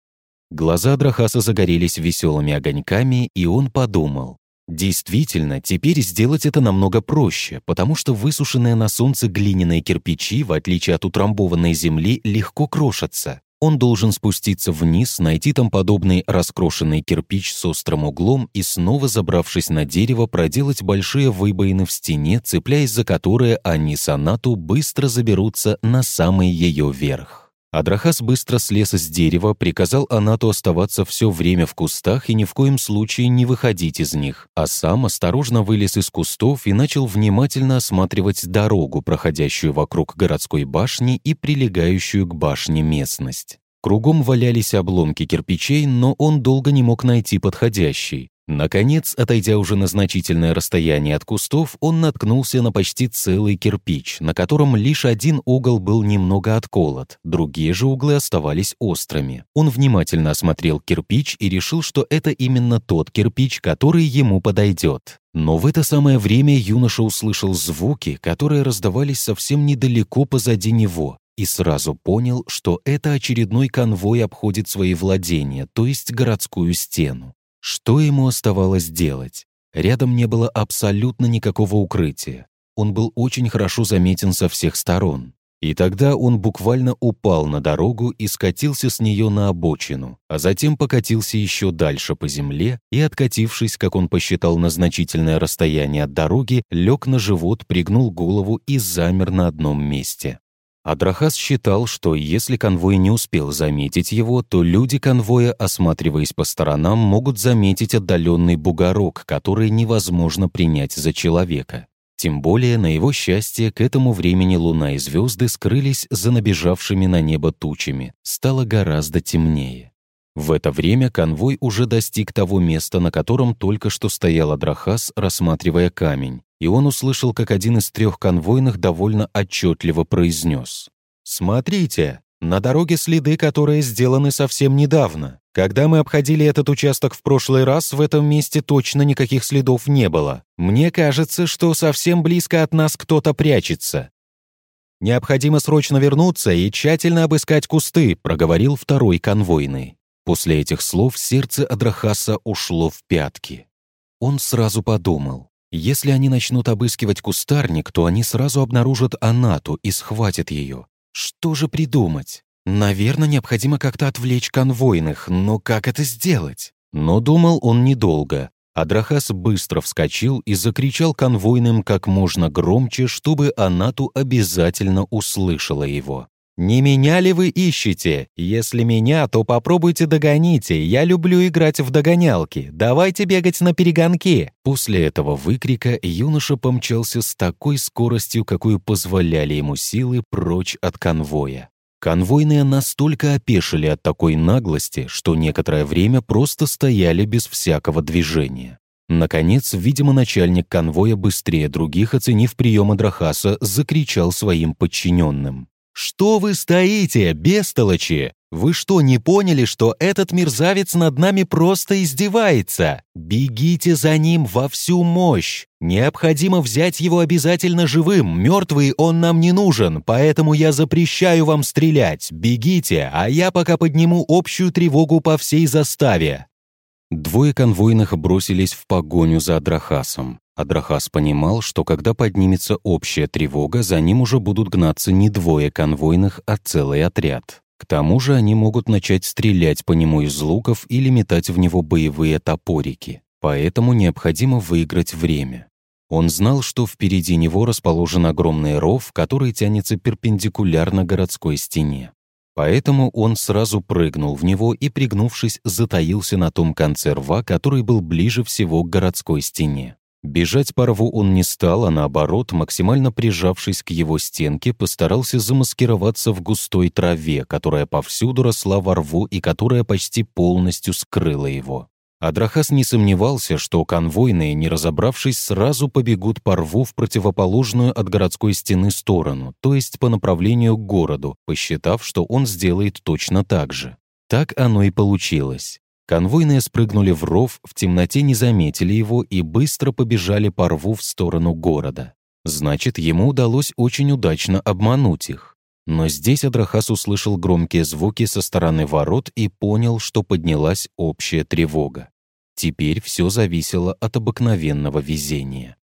Глаза Адрахаса загорелись веселыми огоньками, и он подумал, Действительно, теперь сделать это намного проще, потому что высушенные на солнце глиняные кирпичи, в отличие от утрамбованной земли, легко крошатся. Он должен спуститься вниз, найти там подобный раскрошенный кирпич с острым углом и снова, забравшись на дерево, проделать большие выбоины в стене, цепляясь за которые они с Анату быстро заберутся на самый ее верх. Адрахас быстро слез с дерева, приказал Анату оставаться все время в кустах и ни в коем случае не выходить из них, а сам осторожно вылез из кустов и начал внимательно осматривать дорогу, проходящую вокруг городской башни и прилегающую к башне местность. Кругом валялись обломки кирпичей, но он долго не мог найти подходящий. Наконец, отойдя уже на значительное расстояние от кустов, он наткнулся на почти целый кирпич, на котором лишь один угол был немного отколот, другие же углы оставались острыми. Он внимательно осмотрел кирпич и решил, что это именно тот кирпич, который ему подойдет. Но в это самое время юноша услышал звуки, которые раздавались совсем недалеко позади него, и сразу понял, что это очередной конвой обходит свои владения, то есть городскую стену. Что ему оставалось делать? Рядом не было абсолютно никакого укрытия. Он был очень хорошо заметен со всех сторон. И тогда он буквально упал на дорогу и скатился с нее на обочину, а затем покатился еще дальше по земле и, откатившись, как он посчитал на значительное расстояние от дороги, лег на живот, пригнул голову и замер на одном месте. Адрахас считал, что если конвой не успел заметить его, то люди конвоя, осматриваясь по сторонам, могут заметить отдаленный бугорок, который невозможно принять за человека. Тем более, на его счастье, к этому времени луна и звезды скрылись за набежавшими на небо тучами. Стало гораздо темнее. В это время конвой уже достиг того места, на котором только что стоял Адрахас, рассматривая камень, и он услышал, как один из трех конвойных довольно отчетливо произнес. «Смотрите, на дороге следы, которые сделаны совсем недавно. Когда мы обходили этот участок в прошлый раз, в этом месте точно никаких следов не было. Мне кажется, что совсем близко от нас кто-то прячется. «Необходимо срочно вернуться и тщательно обыскать кусты», проговорил второй конвойный. После этих слов сердце Адрахаса ушло в пятки. Он сразу подумал, если они начнут обыскивать кустарник, то они сразу обнаружат Анату и схватят ее. Что же придумать? Наверное, необходимо как-то отвлечь конвойных, но как это сделать? Но думал он недолго. Адрахас быстро вскочил и закричал конвойным как можно громче, чтобы Анату обязательно услышала его. «Не меня ли вы ищете? Если меня, то попробуйте догоните. Я люблю играть в догонялки. Давайте бегать на перегонки». После этого выкрика юноша помчался с такой скоростью, какую позволяли ему силы прочь от конвоя. Конвойные настолько опешили от такой наглости, что некоторое время просто стояли без всякого движения. Наконец, видимо, начальник конвоя быстрее других, оценив прием Адрахаса, закричал своим подчиненным. «Что вы стоите, бестолочи? Вы что, не поняли, что этот мерзавец над нами просто издевается? Бегите за ним во всю мощь! Необходимо взять его обязательно живым, мертвый он нам не нужен, поэтому я запрещаю вам стрелять. Бегите, а я пока подниму общую тревогу по всей заставе». Двое конвойных бросились в погоню за Адрахасом. Адрахас понимал, что когда поднимется общая тревога, за ним уже будут гнаться не двое конвойных, а целый отряд. К тому же они могут начать стрелять по нему из луков или метать в него боевые топорики. Поэтому необходимо выиграть время. Он знал, что впереди него расположен огромный ров, который тянется перпендикулярно городской стене. Поэтому он сразу прыгнул в него и, пригнувшись, затаился на том конце рва, который был ближе всего к городской стене. Бежать по рву он не стал, а наоборот, максимально прижавшись к его стенке, постарался замаскироваться в густой траве, которая повсюду росла во рву и которая почти полностью скрыла его. Адрахас не сомневался, что конвойные, не разобравшись, сразу побегут по рву в противоположную от городской стены сторону, то есть по направлению к городу, посчитав, что он сделает точно так же. Так оно и получилось. Конвойные спрыгнули в ров, в темноте не заметили его и быстро побежали по рву в сторону города. Значит, ему удалось очень удачно обмануть их. Но здесь Адрахас услышал громкие звуки со стороны ворот и понял, что поднялась общая тревога. Теперь все зависело от обыкновенного везения.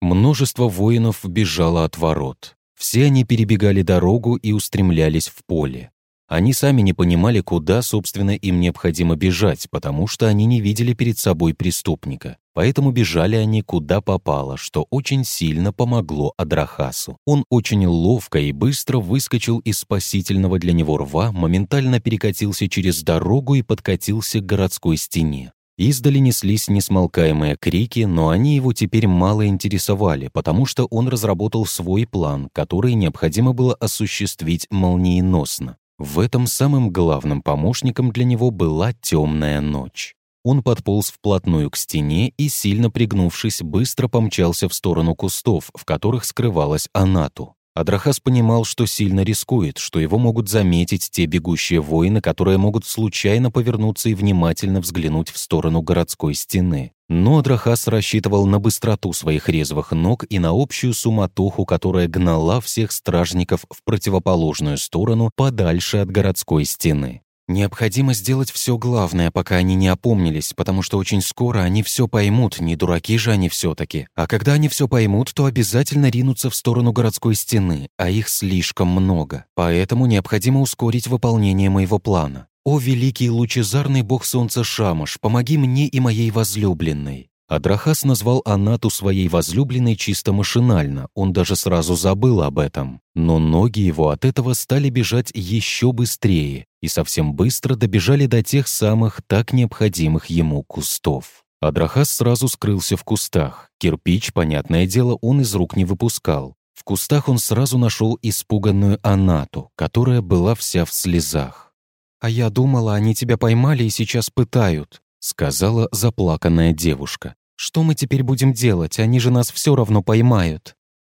Множество воинов бежало от ворот. Все они перебегали дорогу и устремлялись в поле. Они сами не понимали, куда, собственно, им необходимо бежать, потому что они не видели перед собой преступника. Поэтому бежали они куда попало, что очень сильно помогло Адрахасу. Он очень ловко и быстро выскочил из спасительного для него рва, моментально перекатился через дорогу и подкатился к городской стене. Издали неслись несмолкаемые крики, но они его теперь мало интересовали, потому что он разработал свой план, который необходимо было осуществить молниеносно. В этом самым главным помощником для него была темная ночь. Он подполз вплотную к стене и, сильно пригнувшись, быстро помчался в сторону кустов, в которых скрывалась Анату. Адрахас понимал, что сильно рискует, что его могут заметить те бегущие воины, которые могут случайно повернуться и внимательно взглянуть в сторону городской стены. Но Адрахас рассчитывал на быстроту своих резвых ног и на общую суматоху, которая гнала всех стражников в противоположную сторону, подальше от городской стены. Необходимо сделать все главное, пока они не опомнились, потому что очень скоро они все поймут, не дураки же они все-таки. А когда они все поймут, то обязательно ринутся в сторону городской стены, а их слишком много. Поэтому необходимо ускорить выполнение моего плана. «О, великий лучезарный бог солнца Шамаш, помоги мне и моей возлюбленной!» Адрахас назвал Анату своей возлюбленной чисто машинально, он даже сразу забыл об этом. Но ноги его от этого стали бежать еще быстрее и совсем быстро добежали до тех самых так необходимых ему кустов. Адрахас сразу скрылся в кустах. Кирпич, понятное дело, он из рук не выпускал. В кустах он сразу нашел испуганную Анату, которая была вся в слезах. «А я думала, они тебя поймали и сейчас пытают», сказала заплаканная девушка. «Что мы теперь будем делать? Они же нас все равно поймают».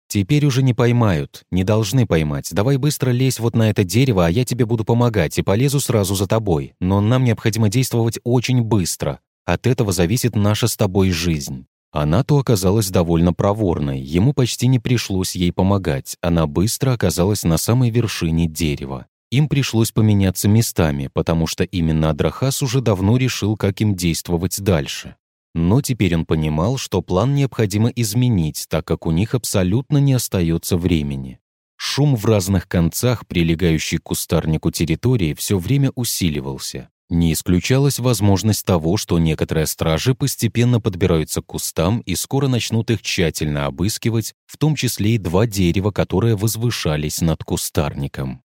«Теперь уже не поймают, не должны поймать. Давай быстро лезь вот на это дерево, а я тебе буду помогать и полезу сразу за тобой. Но нам необходимо действовать очень быстро. От этого зависит наша с тобой жизнь». Она-то оказалась довольно проворной, ему почти не пришлось ей помогать, она быстро оказалась на самой вершине дерева. Им пришлось поменяться местами, потому что именно Адрахас уже давно решил, как им действовать дальше. Но теперь он понимал, что план необходимо изменить, так как у них абсолютно не остается времени. Шум в разных концах, прилегающей к кустарнику территории, все время усиливался. Не исключалась возможность того, что некоторые стражи постепенно подбираются к кустам и скоро начнут их тщательно обыскивать, в том числе и два дерева, которые возвышались над кустарником.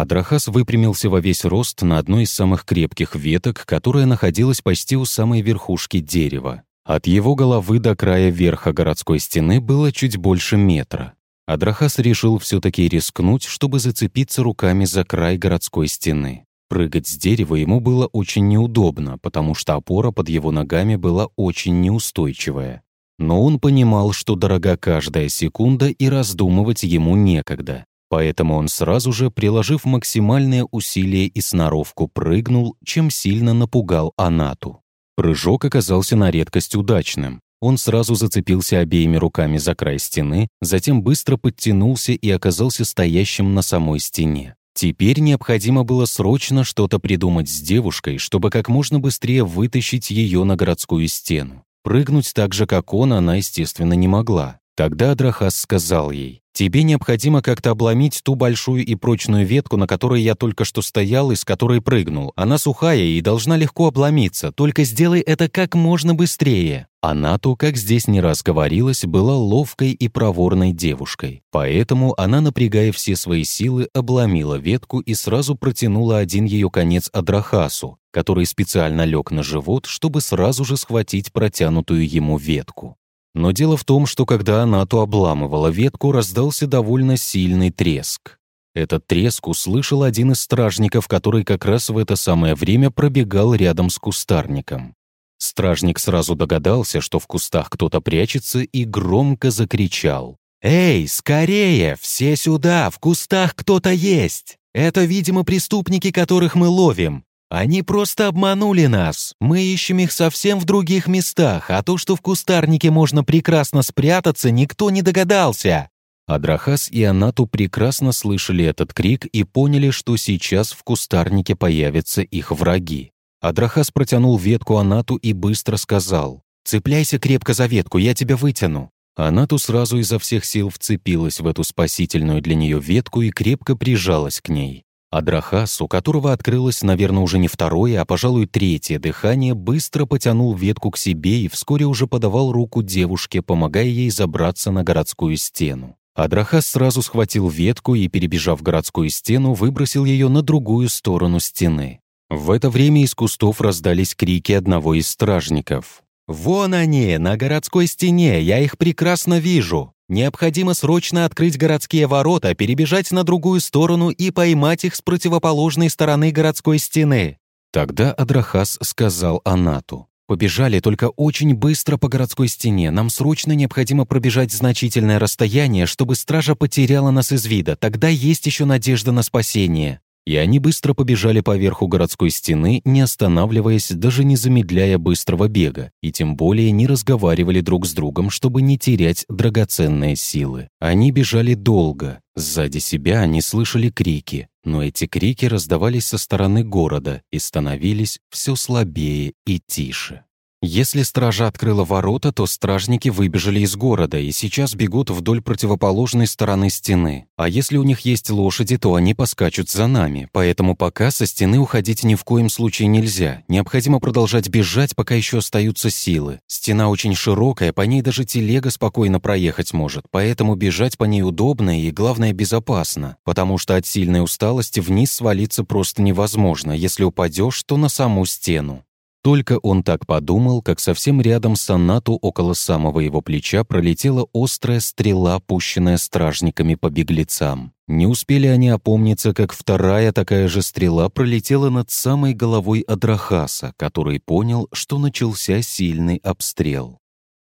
Адрахас выпрямился во весь рост на одной из самых крепких веток, которая находилась почти у самой верхушки дерева. От его головы до края верха городской стены было чуть больше метра. Адрахас решил все-таки рискнуть, чтобы зацепиться руками за край городской стены. Прыгать с дерева ему было очень неудобно, потому что опора под его ногами была очень неустойчивая. Но он понимал, что дорога каждая секунда и раздумывать ему некогда. Поэтому он сразу же, приложив максимальные усилия и сноровку, прыгнул, чем сильно напугал Анату. Прыжок оказался на редкость удачным. Он сразу зацепился обеими руками за край стены, затем быстро подтянулся и оказался стоящим на самой стене. Теперь необходимо было срочно что-то придумать с девушкой, чтобы как можно быстрее вытащить ее на городскую стену. Прыгнуть так же, как он, она, естественно, не могла. Тогда Адрахас сказал ей, «Тебе необходимо как-то обломить ту большую и прочную ветку, на которой я только что стоял и с которой прыгнул. Она сухая и должна легко обломиться, только сделай это как можно быстрее». Анату, как здесь не раз говорилось, была ловкой и проворной девушкой. Поэтому она, напрягая все свои силы, обломила ветку и сразу протянула один ее конец Адрахасу, который специально лег на живот, чтобы сразу же схватить протянутую ему ветку. Но дело в том, что когда Анату обламывала ветку, раздался довольно сильный треск. Этот треск услышал один из стражников, который как раз в это самое время пробегал рядом с кустарником. Стражник сразу догадался, что в кустах кто-то прячется, и громко закричал. «Эй, скорее! Все сюда! В кустах кто-то есть! Это, видимо, преступники, которых мы ловим! Они просто обманули нас. Мы ищем их совсем в других местах, а то, что в кустарнике можно прекрасно спрятаться, никто не догадался». Адрахас и Анату прекрасно слышали этот крик и поняли, что сейчас в кустарнике появятся их враги. Адрахас протянул ветку Анату и быстро сказал, «Цепляйся крепко за ветку, я тебя вытяну». Анату сразу изо всех сил вцепилась в эту спасительную для нее ветку и крепко прижалась к ней. Адрахас, у которого открылось, наверное, уже не второе, а, пожалуй, третье дыхание, быстро потянул ветку к себе и вскоре уже подавал руку девушке, помогая ей забраться на городскую стену. Адрахас сразу схватил ветку и, перебежав городскую стену, выбросил ее на другую сторону стены. В это время из кустов раздались крики одного из стражников. «Вон они, на городской стене, я их прекрасно вижу!» Необходимо срочно открыть городские ворота, перебежать на другую сторону и поймать их с противоположной стороны городской стены. Тогда Адрахас сказал Анату. «Побежали только очень быстро по городской стене. Нам срочно необходимо пробежать значительное расстояние, чтобы стража потеряла нас из вида. Тогда есть еще надежда на спасение» и они быстро побежали по верху городской стены, не останавливаясь, даже не замедляя быстрого бега, и тем более не разговаривали друг с другом, чтобы не терять драгоценные силы. Они бежали долго. Сзади себя они слышали крики, но эти крики раздавались со стороны города и становились все слабее и тише. Если стража открыла ворота, то стражники выбежали из города и сейчас бегут вдоль противоположной стороны стены. А если у них есть лошади, то они поскачут за нами. Поэтому пока со стены уходить ни в коем случае нельзя. Необходимо продолжать бежать, пока еще остаются силы. Стена очень широкая, по ней даже телега спокойно проехать может. Поэтому бежать по ней удобно и, главное, безопасно. Потому что от сильной усталости вниз свалиться просто невозможно. Если упадешь, то на саму стену. Только он так подумал, как совсем рядом с Анату около самого его плеча пролетела острая стрела, пущенная стражниками по беглецам. Не успели они опомниться, как вторая такая же стрела пролетела над самой головой Адрахаса, который понял, что начался сильный обстрел.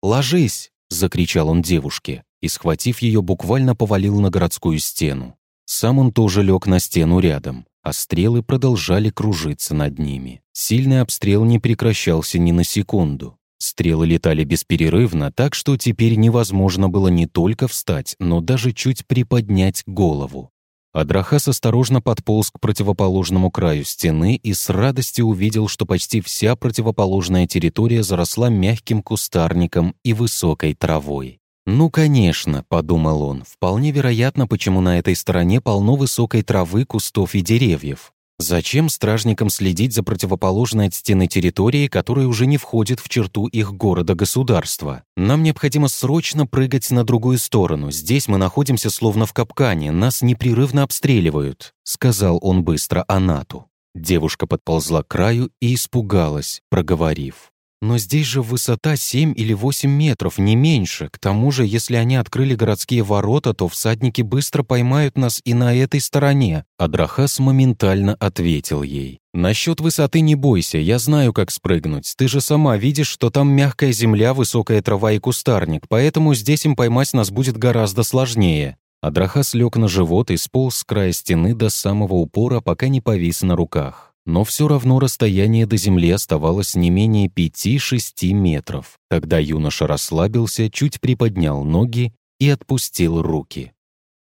«Ложись!» — закричал он девушке и, схватив ее, буквально повалил на городскую стену. Сам он тоже лег на стену рядом а стрелы продолжали кружиться над ними. Сильный обстрел не прекращался ни на секунду. Стрелы летали бесперерывно, так что теперь невозможно было не только встать, но даже чуть приподнять голову. Адрахас осторожно подполз к противоположному краю стены и с радостью увидел, что почти вся противоположная территория заросла мягким кустарником и высокой травой. «Ну, конечно», — подумал он, — «вполне вероятно, почему на этой стороне полно высокой травы, кустов и деревьев. Зачем стражникам следить за противоположной от стены территорией, которая уже не входит в черту их города-государства? Нам необходимо срочно прыгать на другую сторону. Здесь мы находимся словно в капкане, нас непрерывно обстреливают», — сказал он быстро Анату. Девушка подползла к краю и испугалась, проговорив. Но здесь же высота 7 или 8 метров, не меньше. К тому же, если они открыли городские ворота, то всадники быстро поймают нас и на этой стороне. Адрахас моментально ответил ей. «Насчет высоты не бойся, я знаю, как спрыгнуть. Ты же сама видишь, что там мягкая земля, высокая трава и кустарник, поэтому здесь им поймать нас будет гораздо сложнее». Адрахас лег на живот и сполз с края стены до самого упора, пока не повис на руках но все равно расстояние до земли оставалось не менее 5-6 метров. Тогда юноша расслабился, чуть приподнял ноги и отпустил руки.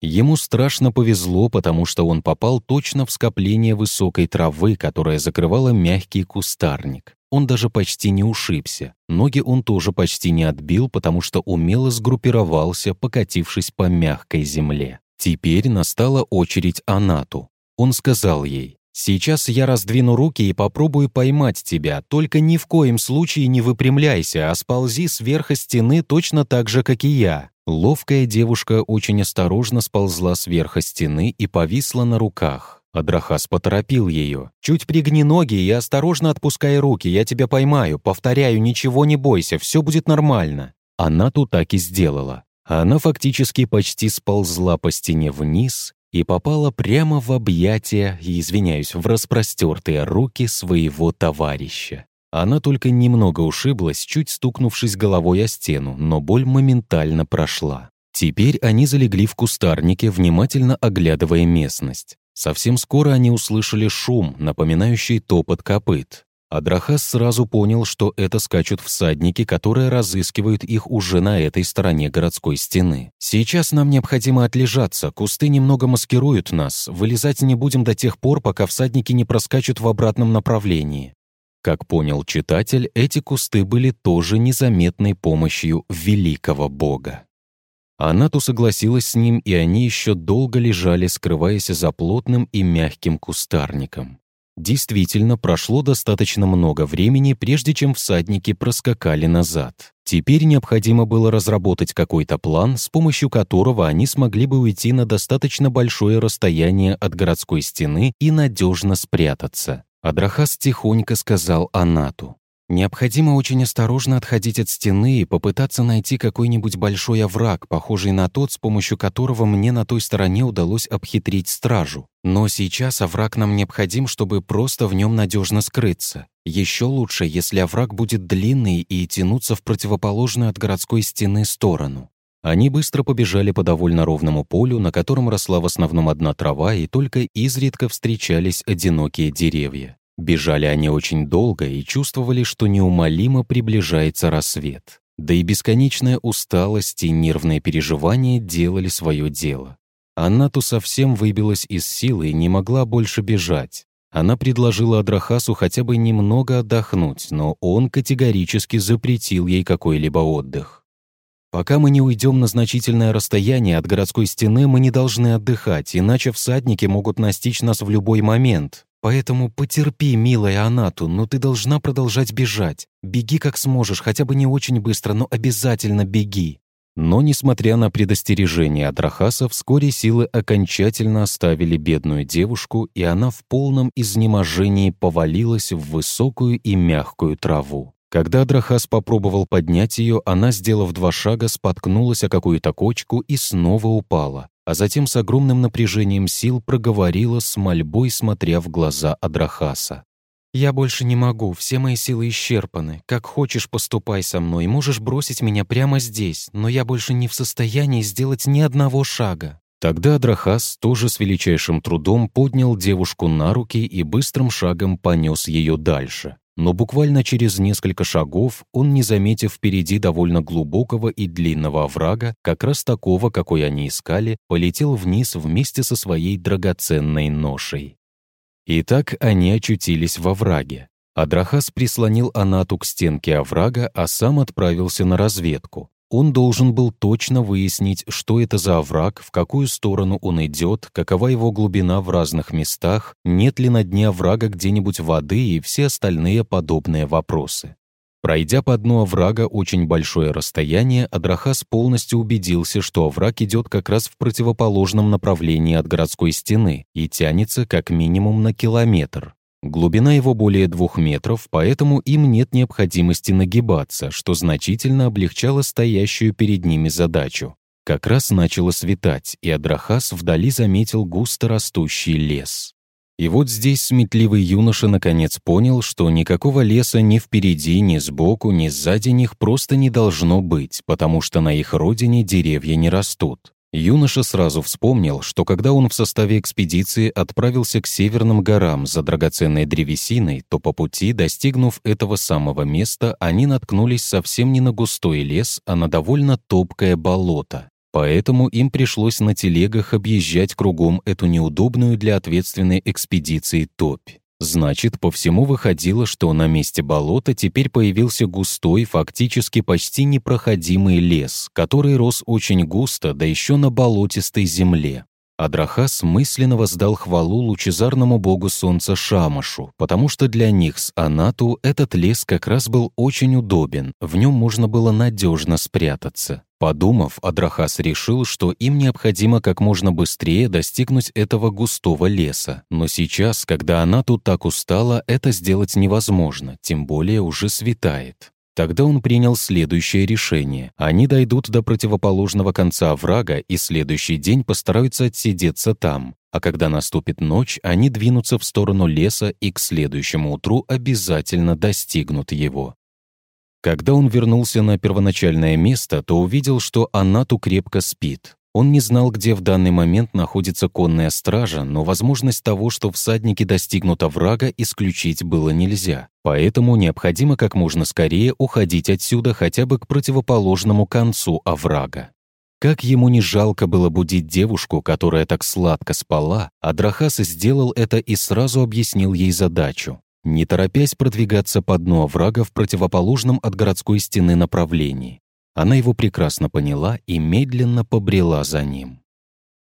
Ему страшно повезло, потому что он попал точно в скопление высокой травы, которая закрывала мягкий кустарник. Он даже почти не ушибся. Ноги он тоже почти не отбил, потому что умело сгруппировался, покатившись по мягкой земле. Теперь настала очередь Анату. Он сказал ей, Сейчас я раздвину руки и попробую поймать тебя, только ни в коем случае не выпрямляйся, а сползи сверху стены точно так же, как и я». Ловкая девушка очень осторожно сползла сверху стены и повисла на руках. Адрахас поторопил ее. «Чуть пригни ноги и осторожно отпускай руки, я тебя поймаю. Повторяю, ничего не бойся, все будет нормально». Она тут так и сделала. Она фактически почти сползла по стене вниз и попала прямо в объятия, извиняюсь, в распростертые руки своего товарища. Она только немного ушиблась, чуть стукнувшись головой о стену, но боль моментально прошла. Теперь они залегли в кустарнике, внимательно оглядывая местность. Совсем скоро они услышали шум, напоминающий топот копыт. Адрахас сразу понял, что это скачут всадники, которые разыскивают их уже на этой стороне городской стены. «Сейчас нам необходимо отлежаться, кусты немного маскируют нас, вылезать не будем до тех пор, пока всадники не проскачут в обратном направлении». Как понял читатель, эти кусты были тоже незаметной помощью великого бога. Анату согласилась с ним, и они еще долго лежали, скрываясь за плотным и мягким кустарником. Действительно, прошло достаточно много времени, прежде чем всадники проскакали назад. Теперь необходимо было разработать какой-то план, с помощью которого они смогли бы уйти на достаточно большое расстояние от городской стены и надежно спрятаться. Адрахас тихонько сказал Анату. Необходимо очень осторожно отходить от стены и попытаться найти какой-нибудь большой овраг, похожий на тот, с помощью которого мне на той стороне удалось обхитрить стражу. Но сейчас овраг нам необходим, чтобы просто в нем надежно скрыться. Еще лучше, если овраг будет длинный и тянуться в противоположную от городской стены сторону. Они быстро побежали по довольно ровному полю, на котором росла в основном одна трава, и только изредка встречались одинокие деревья. Бежали они очень долго и чувствовали, что неумолимо приближается рассвет. Да и бесконечная усталость и нервные переживания делали свое дело. Анна-то совсем выбилась из силы и не могла больше бежать. Она предложила Адрахасу хотя бы немного отдохнуть, но он категорически запретил ей какой-либо отдых. «Пока мы не уйдем на значительное расстояние от городской стены, мы не должны отдыхать, иначе всадники могут настичь нас в любой момент», Поэтому потерпи, милая Анату, но ты должна продолжать бежать. Беги как сможешь, хотя бы не очень быстро, но обязательно беги». Но, несмотря на предостережение Адрахаса, вскоре силы окончательно оставили бедную девушку, и она в полном изнеможении повалилась в высокую и мягкую траву. Когда Адрахас попробовал поднять ее, она, сделав два шага, споткнулась о какую-то кочку и снова упала а затем с огромным напряжением сил проговорила с мольбой, смотря в глаза Адрахаса. «Я больше не могу, все мои силы исчерпаны. Как хочешь, поступай со мной, можешь бросить меня прямо здесь, но я больше не в состоянии сделать ни одного шага». Тогда Адрахас тоже с величайшим трудом поднял девушку на руки и быстрым шагом понес ее дальше но буквально через несколько шагов он, не заметив впереди довольно глубокого и длинного оврага, как раз такого, какой они искали, полетел вниз вместе со своей драгоценной ношей. И так они очутились в овраге. Адрахас прислонил Анату к стенке оврага, а сам отправился на разведку. Он должен был точно выяснить, что это за овраг, в какую сторону он идет, какова его глубина в разных местах, нет ли на дне оврага где-нибудь воды и все остальные подобные вопросы. Пройдя по дну оврага очень большое расстояние, Адрахас полностью убедился, что овраг идет как раз в противоположном направлении от городской стены и тянется как минимум на километр. Глубина его более двух метров, поэтому им нет необходимости нагибаться, что значительно облегчало стоящую перед ними задачу. Как раз начало светать, и Адрахас вдали заметил густо растущий лес. И вот здесь сметливый юноша наконец понял, что никакого леса ни впереди, ни сбоку, ни сзади них просто не должно быть, потому что на их родине деревья не растут. Юноша сразу вспомнил, что когда он в составе экспедиции отправился к северным горам за драгоценной древесиной, то по пути, достигнув этого самого места, они наткнулись совсем не на густой лес, а на довольно топкое болото. Поэтому им пришлось на телегах объезжать кругом эту неудобную для ответственной экспедиции топь. Значит, по всему выходило, что на месте болота теперь появился густой, фактически почти непроходимый лес, который рос очень густо, да еще на болотистой земле. Адрахас мысленно воздал хвалу лучезарному богу солнца Шамашу, потому что для них с Анату этот лес как раз был очень удобен, в нем можно было надежно спрятаться. Подумав, Адрахас решил, что им необходимо как можно быстрее достигнуть этого густого леса. Но сейчас, когда она тут так устала, это сделать невозможно, тем более уже светает. Тогда он принял следующее решение. Они дойдут до противоположного конца врага и следующий день постараются отсидеться там. А когда наступит ночь, они двинутся в сторону леса и к следующему утру обязательно достигнут его. Когда он вернулся на первоначальное место, то увидел, что Анату крепко спит. Он не знал, где в данный момент находится конная стража, но возможность того, что всадники достигнут оврага, исключить было нельзя. Поэтому необходимо как можно скорее уходить отсюда хотя бы к противоположному концу оврага. Как ему не жалко было будить девушку, которая так сладко спала, Адрахас сделал это и сразу объяснил ей задачу не торопясь продвигаться по дну оврага в противоположном от городской стены направлении. Она его прекрасно поняла и медленно побрела за ним.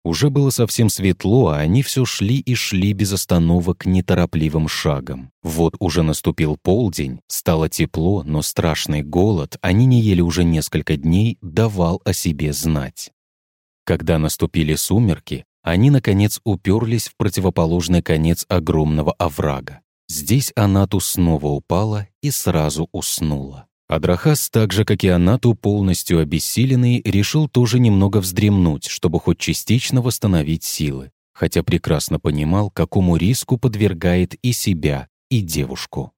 Уже было совсем светло, а они все шли и шли без остановок неторопливым шагом. Вот уже наступил полдень, стало тепло, но страшный голод, они не ели уже несколько дней, давал о себе знать. Когда наступили сумерки, они, наконец, уперлись в противоположный конец огромного оврага. Здесь Анату снова упала и сразу уснула. Адрахас, так же, как и Анату, полностью обессиленный, решил тоже немного вздремнуть, чтобы хоть частично восстановить силы, хотя прекрасно понимал, какому риску подвергает и себя, и девушку.